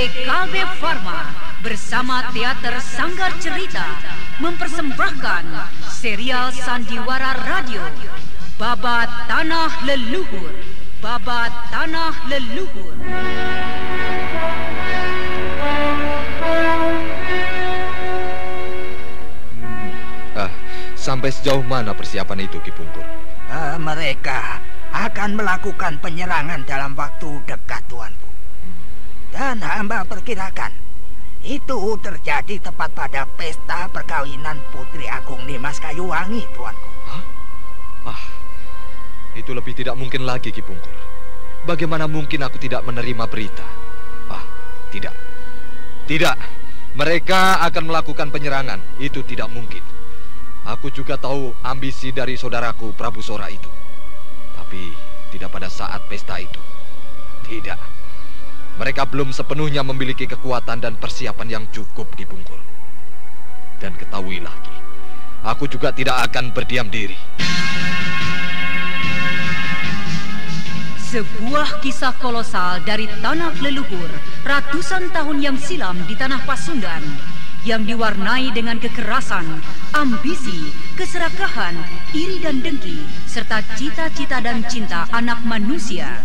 PT Kalbe Farma bersama Teater Sanggar Cerita mempersembahkan serial Sandiwara Radio Babat Tanah Leluhur Babat Tanah Leluhur Ah, sampai sejauh mana persiapan itu, Ki Pungkur? Uh, mereka akan melakukan penyerangan dalam waktu dekat, Tuanku. Dan hamba perkirakan itu terjadi tepat pada pesta perkawinan Putri Agung Nimas Kayuwangi, Tuanku. Hah? Ah, itu lebih tidak mungkin lagi, Ki Pungkur. Bagaimana mungkin aku tidak menerima berita? Ah, tidak. Tidak. Mereka akan melakukan penyerangan. Itu tidak mungkin. Aku juga tahu ambisi dari saudaraku Prabu Sora itu. Tapi tidak pada saat pesta itu. Tidak. Mereka belum sepenuhnya memiliki kekuatan dan persiapan yang cukup di Bungkul. Dan ketahui lagi, aku juga tidak akan berdiam diri. Sebuah kisah kolosal dari tanah leluhur ratusan tahun yang silam di tanah Pasundan yang diwarnai dengan kekerasan, ambisi, keserakahan, iri dan dengki, serta cita-cita dan cinta anak manusia.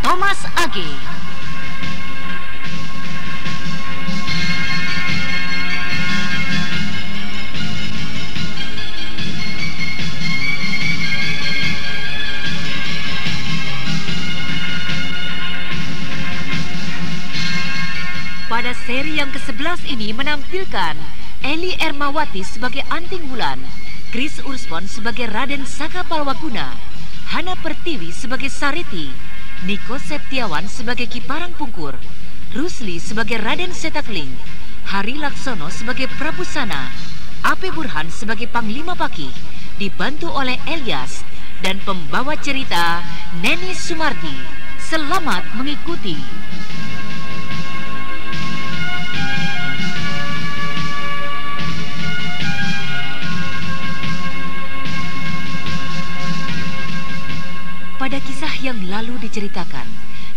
Thomas Age. Pada seri yang ke-11 ini menampilkan Eli Ermawati sebagai Anting Wulan, Chris Urspon sebagai Raden Saka Palwaguna, Hana Pertiwi sebagai Sariti, Niko Septiawan sebagai Kiparang Pungkur, Rusli sebagai Raden Setakling, Hari Laksono sebagai Prabu Sana, Ape Burhan sebagai Panglima Paki, dibantu oleh Elias dan pembawa cerita Neni Sumardi. Selamat mengikuti. Yang lalu diceritakan,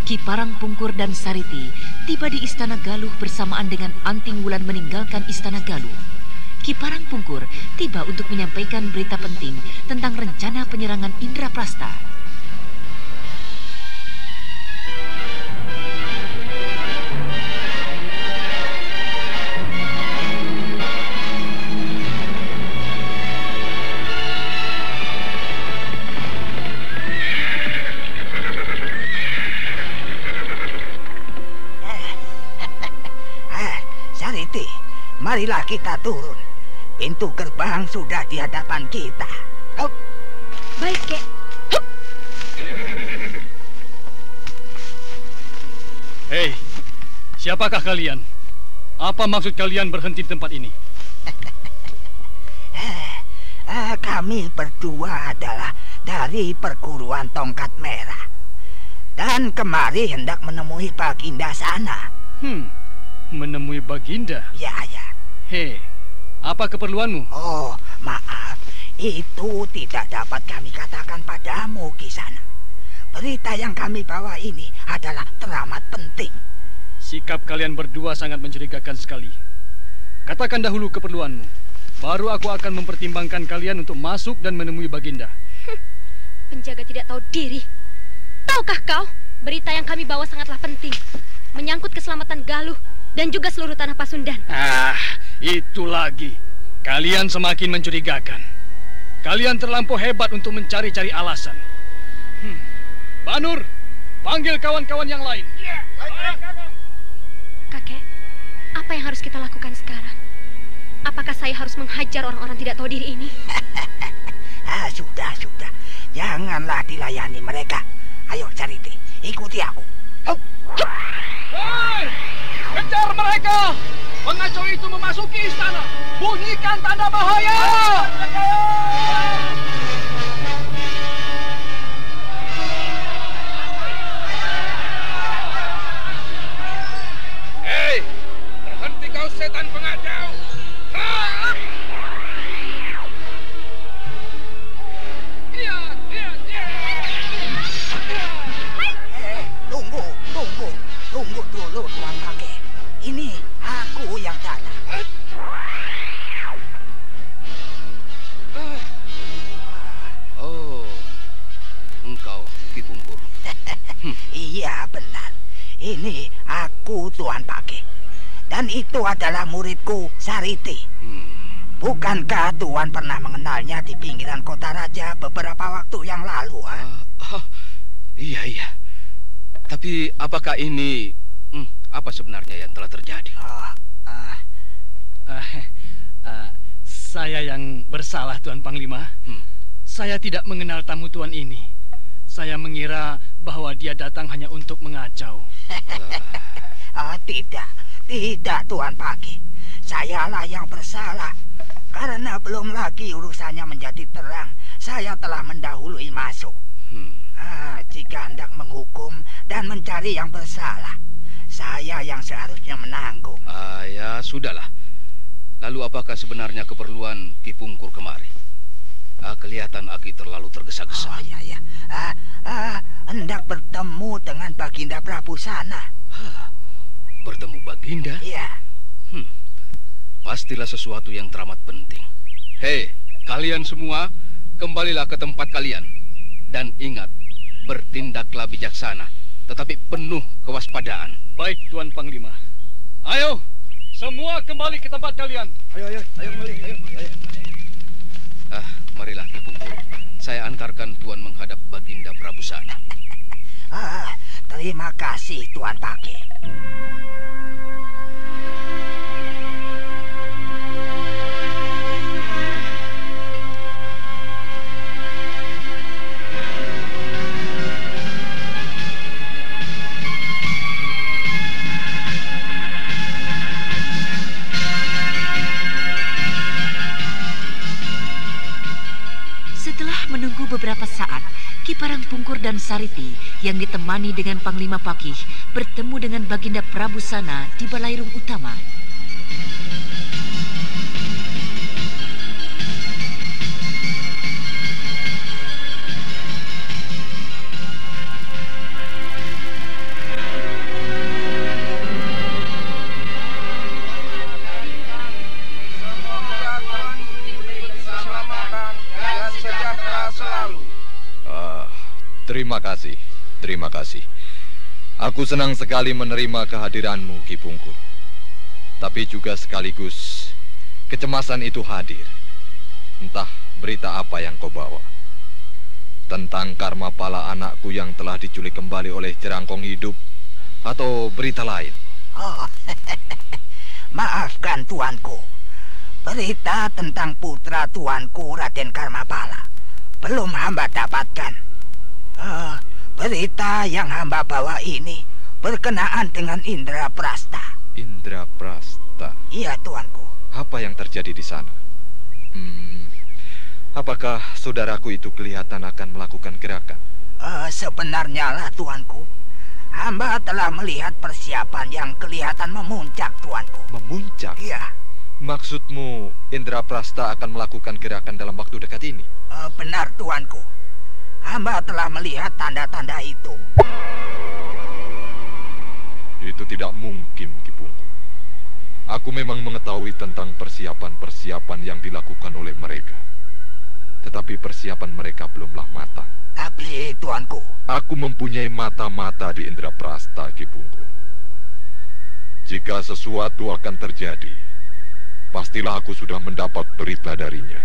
Ki Parang Pungkur dan Sariti tiba di Istana Galuh bersamaan dengan Anting Wulan meninggalkan Istana Galuh. Ki Parang Pungkur tiba untuk menyampaikan berita penting tentang rencana penyerangan Indra Prasta. Marilah kita turun. Pintu gerbang sudah di hadapan kita. Oh, Baik, Kek. Hei, siapakah kalian? Apa maksud kalian berhenti di tempat ini? ah, kami berdua adalah dari perguruan tongkat merah. Dan kemari hendak menemui Baginda sana. Hmm, menemui Baginda. Ya, ya. Hei, apa keperluanmu? Oh, maaf. Itu tidak dapat kami katakan padamu, Kisana. Berita yang kami bawa ini adalah teramat penting. Sikap kalian berdua sangat mencurigakan sekali. Katakan dahulu keperluanmu. Baru aku akan mempertimbangkan kalian untuk masuk dan menemui Baginda. Penjaga tidak tahu diri. Tahukah kau, berita yang kami bawa sangatlah penting. Menyangkut keselamatan Galuh dan juga seluruh tanah Pasundan. Ah, itu lagi. Kalian semakin mencurigakan. Kalian terlampau hebat untuk mencari-cari alasan. Hmm. Banur, panggil kawan-kawan yang lain. Kakek, apa yang harus kita lakukan sekarang? Apakah saya harus menghajar orang-orang tidak tahu diri ini? Ah, sudah, sudah. Janganlah dilayani mereka. Ayo ikuti aku. Hei! Kejar mereka! Pengacau itu memasuki istana. Bunyikan tanda bahaya! Hei, itu adalah muridku Sariti. Hmm. Bukankah Tuan pernah mengenalnya di pinggiran kota raja beberapa waktu yang lalu? Ha? Ah, ah, iya, iya. Tapi apakah ini... Hmm, apa sebenarnya yang telah terjadi? Oh, ah, Ah, ah, saya yang bersalah, Tuan Panglima. Hmm. Saya tidak mengenal tamu Tuan ini. Saya mengira bahwa dia datang hanya untuk mengacau. ah, tidak, tidak Tuan Kakek. Sayalah yang bersalah. Karena belum lagi urusannya menjadi terang, saya telah mendahului masuk. Hmm. Ah, jika hendak menghukum dan mencari yang bersalah, saya yang seharusnya menanggung. Ah, ya, sudahlah. Lalu apakah sebenarnya keperluan Kipungkur kemari? Ah, kelihatan Aki terlalu tergesa-gesa. Oh ya ya, ah, ah, hendak bertemu dengan Baginda Prabu sana. Bertemu Baginda? Iya, Hmm. Pastilah sesuatu yang teramat penting. Hei, kalian semua, kembalilah ke tempat kalian. Dan ingat, bertindaklah bijaksana, tetapi penuh kewaspadaan. Baik, Tuan Panglima. Ayo, semua kembali ke tempat kalian. Ayo, ayo, ayo kembali, ayo, ayo. Ah, marilah Ki. Saya antarkan Tuan menghadap Baginda Prabu Sana. Ah, terima kasih Tuan menunggu beberapa saat, Kiparang Pungkur dan Sariti yang ditemani dengan Panglima Pakih bertemu dengan Baginda Prabu Sana di Balairung Utama. Ah, terima kasih, terima kasih. Aku senang sekali menerima kehadiranmu, Ki Pungkur. Tapi juga sekaligus kecemasan itu hadir. Entah berita apa yang kau bawa. Tentang karma pala anakku yang telah diculik kembali oleh jerangkong hidup atau berita lain. Oh, maafkan tuanku. Berita tentang putra tuanku Raden Karmapala belum hamba dapatkan. Eh, berita yang hamba bawa ini berkenaan dengan Indra Prasta. Indra Prasta. Iya tuanku. Apa yang terjadi di sana? Hmm, apakah saudaraku itu kelihatan akan melakukan gerakan? Eh, sebenarnya lah tuanku. Hamba telah melihat persiapan yang kelihatan memuncak tuanku. Memuncak? Iya, Maksudmu Indra Prasta akan melakukan gerakan dalam waktu dekat ini? eh, benar tuanku. Hamba telah melihat tanda-tanda itu. Itu tidak mungkin, Ki Pungkur. Aku memang mengetahui tentang persiapan-persiapan yang dilakukan oleh mereka. Tetapi persiapan mereka belumlah matang. Tapi tuanku, Aku mempunyai mata-mata di Indra Prasta, Ki Pungkur. Jika sesuatu akan terjadi, pastilah aku sudah mendapat berita darinya.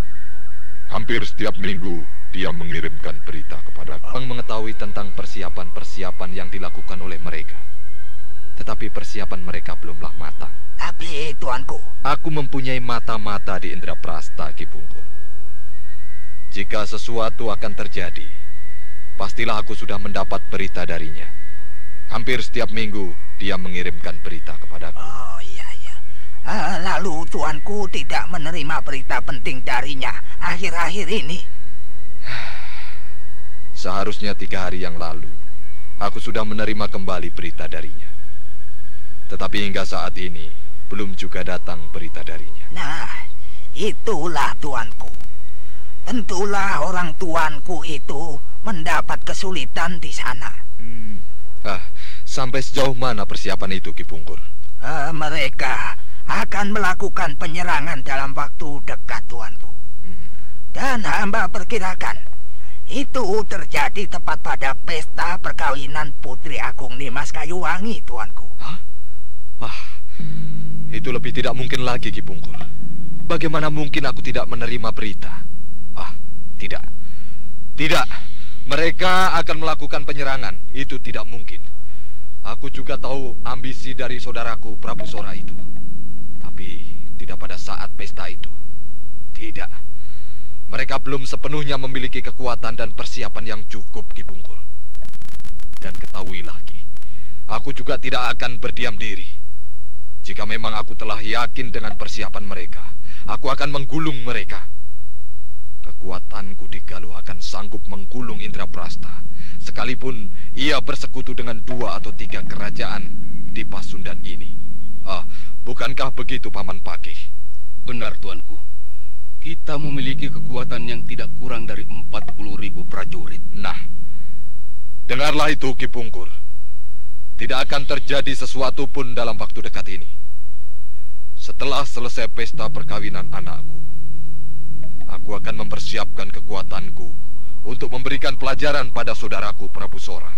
Hampir setiap minggu, dia mengirimkan berita kepada aku. mengetahui tentang persiapan-persiapan yang dilakukan oleh mereka. Tetapi persiapan mereka belumlah matang. tapi tuanku, Aku mempunyai mata-mata di Indra Prasta, Ki Pungkur. Jika sesuatu akan terjadi, pastilah aku sudah mendapat berita darinya. Hampir setiap minggu dia mengirimkan berita kepadaku. Oh. Eh, lalu tuanku tidak menerima berita penting darinya akhir-akhir ini. Seharusnya tiga hari yang lalu, aku sudah menerima kembali berita darinya. Tetapi hingga saat ini, belum juga datang berita darinya. Nah, itulah tuanku. Tentulah orang tuanku itu mendapat kesulitan di sana. Hmm. Ah, sampai sejauh mana persiapan itu, Ki Pungkur? Eh, mereka akan melakukan penyerangan dalam waktu dekat tuanku. Hmm. Dan hamba perkirakan itu terjadi tepat pada pesta perkawinan Putri Agung Nimas Kayuwangi, tuanku. Hah? Wah, itu lebih tidak mungkin lagi, Ki Pungkur. Bagaimana mungkin aku tidak menerima berita? Ah, tidak. Tidak. Mereka akan melakukan penyerangan. Itu tidak mungkin. Aku juga tahu ambisi dari saudaraku Prabu Sora itu. Tapi tidak pada saat pesta itu. Tidak. Mereka belum sepenuhnya memiliki kekuatan dan persiapan yang cukup, Ki Pungkur. Dan ketahuilah, Ki, aku juga tidak akan berdiam diri. Jika memang aku telah yakin dengan persiapan mereka, aku akan menggulung mereka. Kekuatanku di Galuh akan sanggup menggulung Indra Prasta, sekalipun ia bersekutu dengan dua atau tiga kerajaan di Pasundan ini. Ah, bukankah begitu, Paman Pakih? Benar, tuanku. Kita memiliki kekuatan yang tidak kurang dari 40 ribu prajurit. Nah, dengarlah itu, Ki Pungkur. Tidak akan terjadi sesuatu pun dalam waktu dekat ini. Setelah selesai pesta perkawinan anakku, aku akan mempersiapkan kekuatanku untuk memberikan pelajaran pada saudaraku Prabu Sora.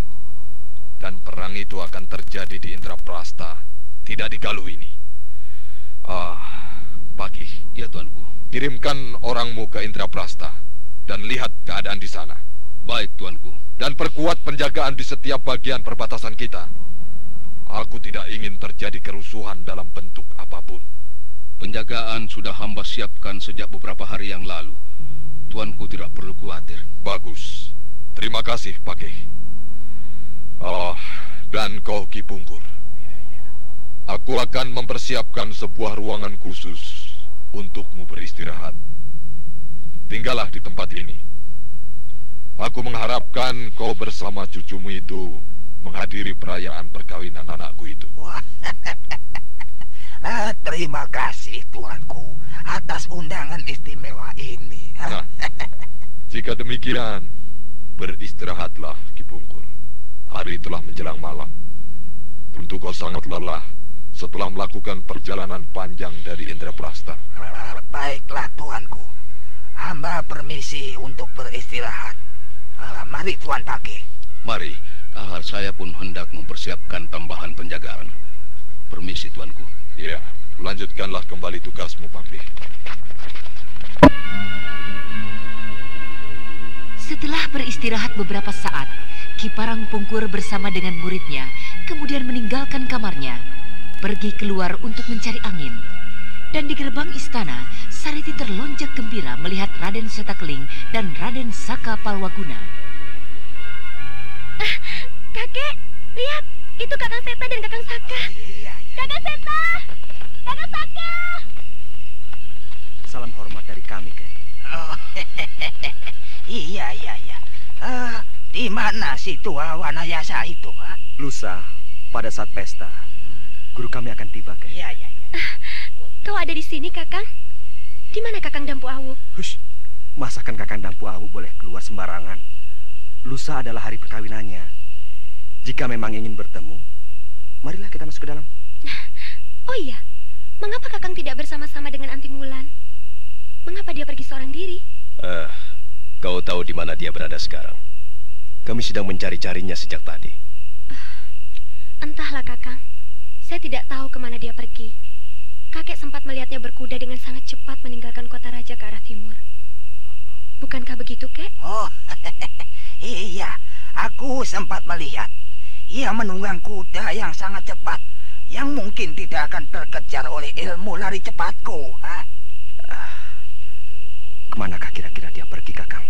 Dan perang itu akan terjadi di Indraprasta, tidak di Galuh ini. Ah, Pagi, Ya, tuanku. kirimkan orangmu ke Indraprasta dan lihat keadaan di sana. Baik, tuanku. Dan perkuat penjagaan di setiap bagian perbatasan kita. Aku tidak ingin terjadi kerusuhan dalam bentuk apa pun. Penjagaan sudah hamba siapkan sejak beberapa hari yang lalu. Tuanku tidak perlu khawatir. Bagus. Terima kasih, Pakeh. Oh, dan kau Ki Pungkur. Aku akan mempersiapkan sebuah ruangan khusus untukmu beristirahat. Tinggallah di tempat ini. Aku mengharapkan kau bersama cucumu itu menghadiri perayaan perkawinan anakku itu. Ah, terima kasih tuanku atas undangan istimewa ini. Nah, jika demikian, beristirahatlah Ki Pungkur. Hari telah menjelang malam. Tentu kau sangat lelah setelah melakukan perjalanan panjang dari Indraprasta. Baiklah tuanku. Hamba permisi untuk beristirahat. Ah, mari tuan pakai. Mari, ah, saya pun hendak mempersiapkan tambahan penjagaan. Permisi, tuanku. Iya, lanjutkanlah kembali tugasmu, Pakli. Setelah beristirahat beberapa saat, Kiparang Pungkur bersama dengan muridnya kemudian meninggalkan kamarnya, pergi keluar untuk mencari angin. Dan di gerbang istana, Sariti terlonjak gembira melihat Raden Setakling dan Raden Saka Palwaguna. Kakek, lihat. Itu Kakang Seta dan Kakang Saka. Iya, iya. Kakang Seta! Kakang Saka! Salam hormat dari kami, Kek. Oh, iya, iya, iya. Ah, di mana si tua Wanayasa itu? ah? Lusa, pada saat pesta, guru kami akan tiba, Kek. Iya, iya, iya. Kau ada di sini, Kakang? Di mana Kakang Dampu Awu? Hush, masakan kakang Dampu Awu boleh keluar sembarangan. Lusa adalah hari perkawinannya. Jika memang ingin bertemu, marilah kita masuk ke dalam. Oh iya, mengapa Kakang tidak bersama-sama dengan Anting Wulan? Mengapa dia pergi seorang diri? Eh, kau tahu di mana dia berada sekarang? Kami sedang mencari-carinya sejak tadi. Entahlah, Kakang. Saya tidak tahu ke mana dia pergi. Kakek sempat melihatnya berkuda dengan sangat cepat meninggalkan kota raja ke arah timur. Bukankah begitu, Kek? Oh, iya. Aku sempat melihat. Ia menunggang kuda yang sangat cepat. Yang mungkin tidak akan terkejar oleh ilmu lari cepatku. ah. Ke manakah kira-kira dia pergi, kakang?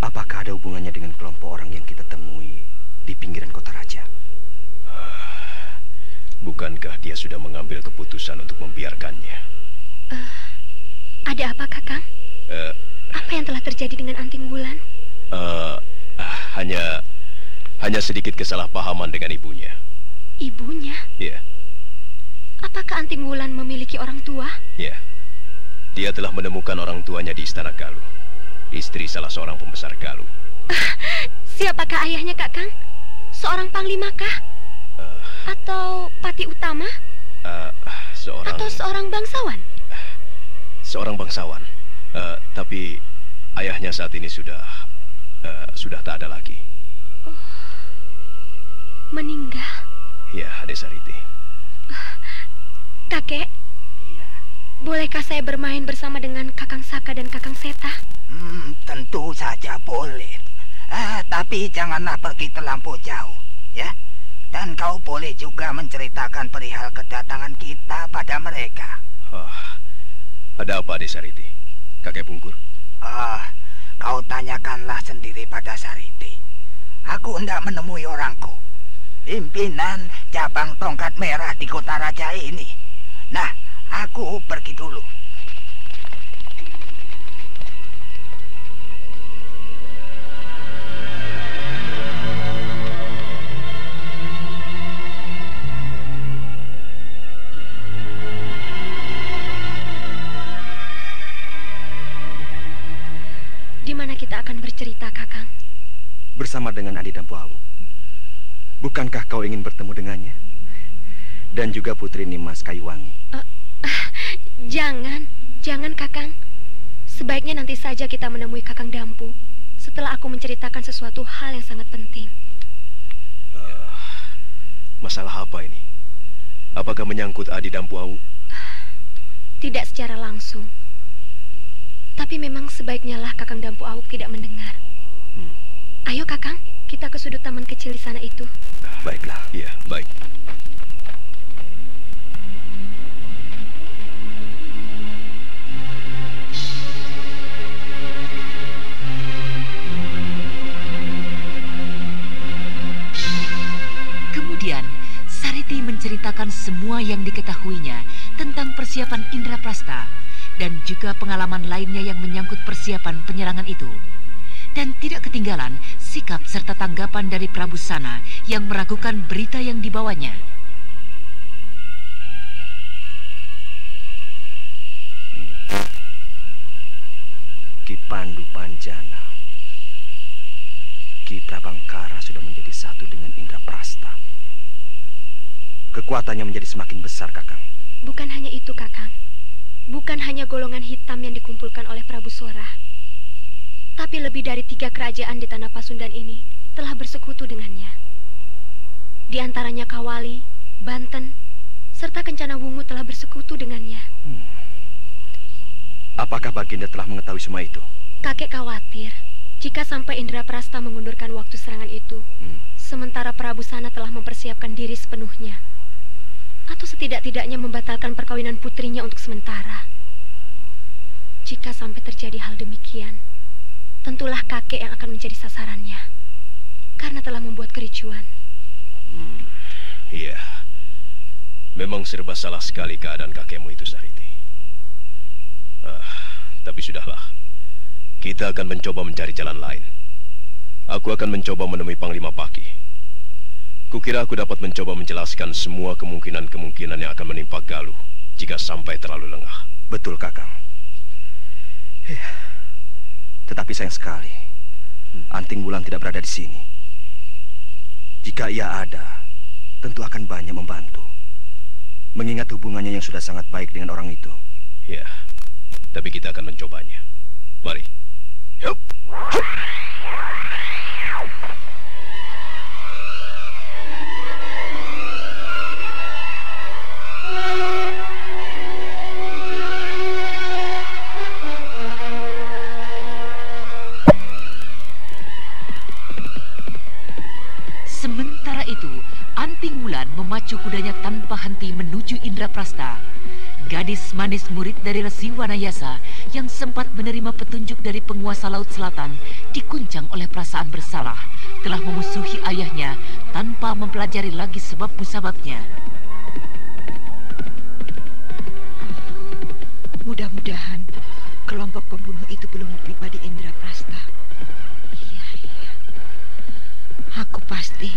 Apakah ada hubungannya dengan kelompok orang yang kita temui di di pinggiran kota raja. Bukankah dia sudah mengambil keputusan untuk membiarkannya? Uh, ada apa, Kakang? Uh, apa yang telah terjadi dengan Anting Wulan? Uh, uh, hanya hanya sedikit kesalahpahaman dengan ibunya. Ibunya? Iya. Yeah. Apakah Anting Wulan memiliki orang tua? Iya. Yeah. Dia telah menemukan orang tuanya di Istana Galuh. Istri salah seorang pembesar Galuh. Siapakah ayahnya, Kakang? Seorang panglima kah? Uh, Atau pati utama? Uh, seorang... Atau seorang bangsawan? Seorang bangsawan. Uh, tapi ayahnya saat ini sudah... Uh, sudah tak ada lagi. Oh, meninggal? Ya, Desariti. Uh, kakek? Iya. Bolehkah saya bermain bersama dengan Kakang Saka dan Kakang Seta? Hmm, tentu saja boleh. Ah, tapi janganlah pergi terlampau jauh, ya. Dan kau boleh juga menceritakan perihal kedatangan kita pada mereka. Oh, ada apa di Sariti? Kakek Pungkur? Ah, kau tanyakanlah sendiri pada Sariti. Aku hendak menemui orangku. Pimpinan cabang tongkat merah di kota raja ini. Nah, aku pergi dulu. Bercerita, Kakang? Bersama dengan Adi dan Puawu. Bukankah kau ingin bertemu dengannya? Dan juga Putri Nimas Kayuwangi. Uh, uh, jangan, jangan Kakang. Sebaiknya nanti saja kita menemui Kakang Dampu setelah aku menceritakan sesuatu hal yang sangat penting. Uh, masalah apa ini? Apakah menyangkut Adi dan Puawu? Tidak secara langsung. Tapi memang sebaiknya lah Kakang Dampu Awuk tidak mendengar. Hmm. Ayo Kakang, kita ke sudut taman kecil di sana itu. Baiklah, iya, baik. Kemudian, Sariti menceritakan semua yang diketahuinya tentang persiapan Indra Prasta dan juga pengalaman lainnya yang menyangkut persiapan penyerangan itu. Dan tidak ketinggalan sikap serta tanggapan dari Prabu Sana yang meragukan berita yang dibawanya. Ki Pandu Panjana. Ki Prabangkara sudah menjadi satu dengan Indra Prasta. Kekuatannya menjadi semakin besar, Kakang. Bukan hanya itu, Kakang. Bukan hanya golongan hitam yang dikumpulkan oleh Prabu Sora, tapi lebih dari tiga kerajaan di tanah Pasundan ini telah bersekutu dengannya. Di antaranya Kawali, Banten, serta Kencana Wungu telah bersekutu dengannya. Hmm. Apakah Baginda telah mengetahui semua itu? Kakek khawatir jika sampai Indra Prasta mengundurkan waktu serangan itu, hmm. sementara Prabu Sana telah mempersiapkan diri sepenuhnya atau setidak-tidaknya membatalkan perkawinan putrinya untuk sementara. Jika sampai terjadi hal demikian, tentulah kakek yang akan menjadi sasarannya karena telah membuat kericuan. Hmm, iya, memang serba salah sekali keadaan kakekmu itu, Sariti. Uh, tapi sudahlah, kita akan mencoba mencari jalan lain. Aku akan mencoba menemui Panglima Paki Kukira aku dapat mencoba menjelaskan semua kemungkinan-kemungkinan yang akan menimpa Galuh jika sampai terlalu lengah. Betul, Kakang. Ya. Tetapi sayang sekali, hmm. Anting Bulan tidak berada di sini. Jika ia ada, tentu akan banyak membantu. Mengingat hubungannya yang sudah sangat baik dengan orang itu. Ya, tapi kita akan mencobanya. Mari. Yup. Kudanya tanpa henti menuju Indraprasta. Gadis manis murid dari Resi Wanayasa yang sempat menerima petunjuk dari penguasa Laut Selatan dikuncang oleh perasaan bersalah telah memusuhi ayahnya tanpa mempelajari lagi sebab musababnya. Mudah-mudahan kelompok pembunuh itu belum tiba di Indra Prasta. Iya, iya. Aku pasti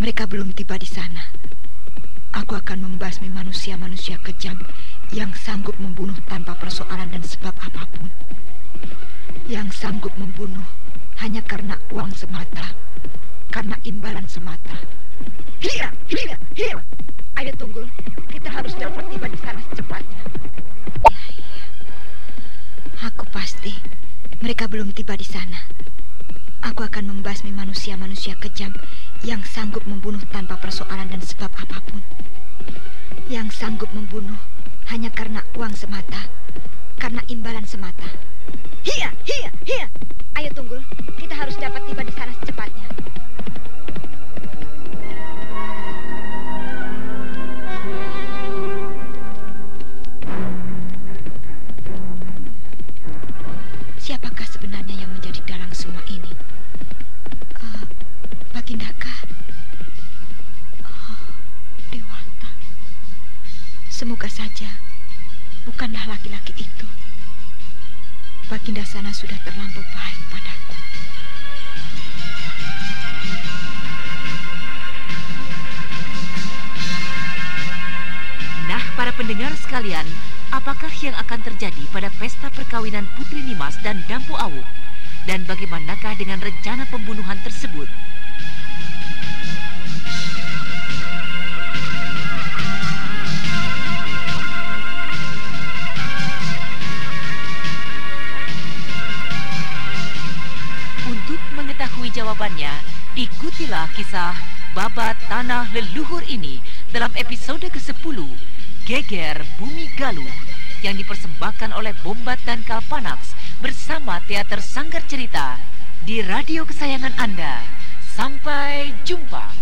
mereka belum tiba di sana. Aku akan membasmi manusia-manusia kejam yang sanggup membunuh tanpa persoalan dan sebab apa pun. Yang sanggup membunuh hanya karena uang semata, karena imbalan semata. Hira, hira, hira. Ayo tunggu, kita harus dapat tiba di sana secepatnya. Ya. Aku pasti mereka belum tiba di sana. Aku akan membasmi manusia-manusia kejam yang sanggup membunuh tanpa persoalan dan sebab apa pun. Yang sanggup membunuh hanya karena uang semata, karena imbalan semata. Hia, hia, hia. Ayo tunggu, sudah terlampau baik padaku. Nah, para pendengar sekalian, apakah yang akan terjadi pada pesta perkawinan Putri Nimas dan Dampu Awuk? Dan bagaimanakah dengan rencana pembunuhan tersebut? Mengetahui jawabannya, ikutilah kisah Babat Tanah Leluhur ini dalam episode ke-10, Geger Bumi Galuh, yang dipersembahkan oleh Bombat dan Kalpanax bersama Teater Sanggar Cerita di radio kesayangan Anda. Sampai jumpa.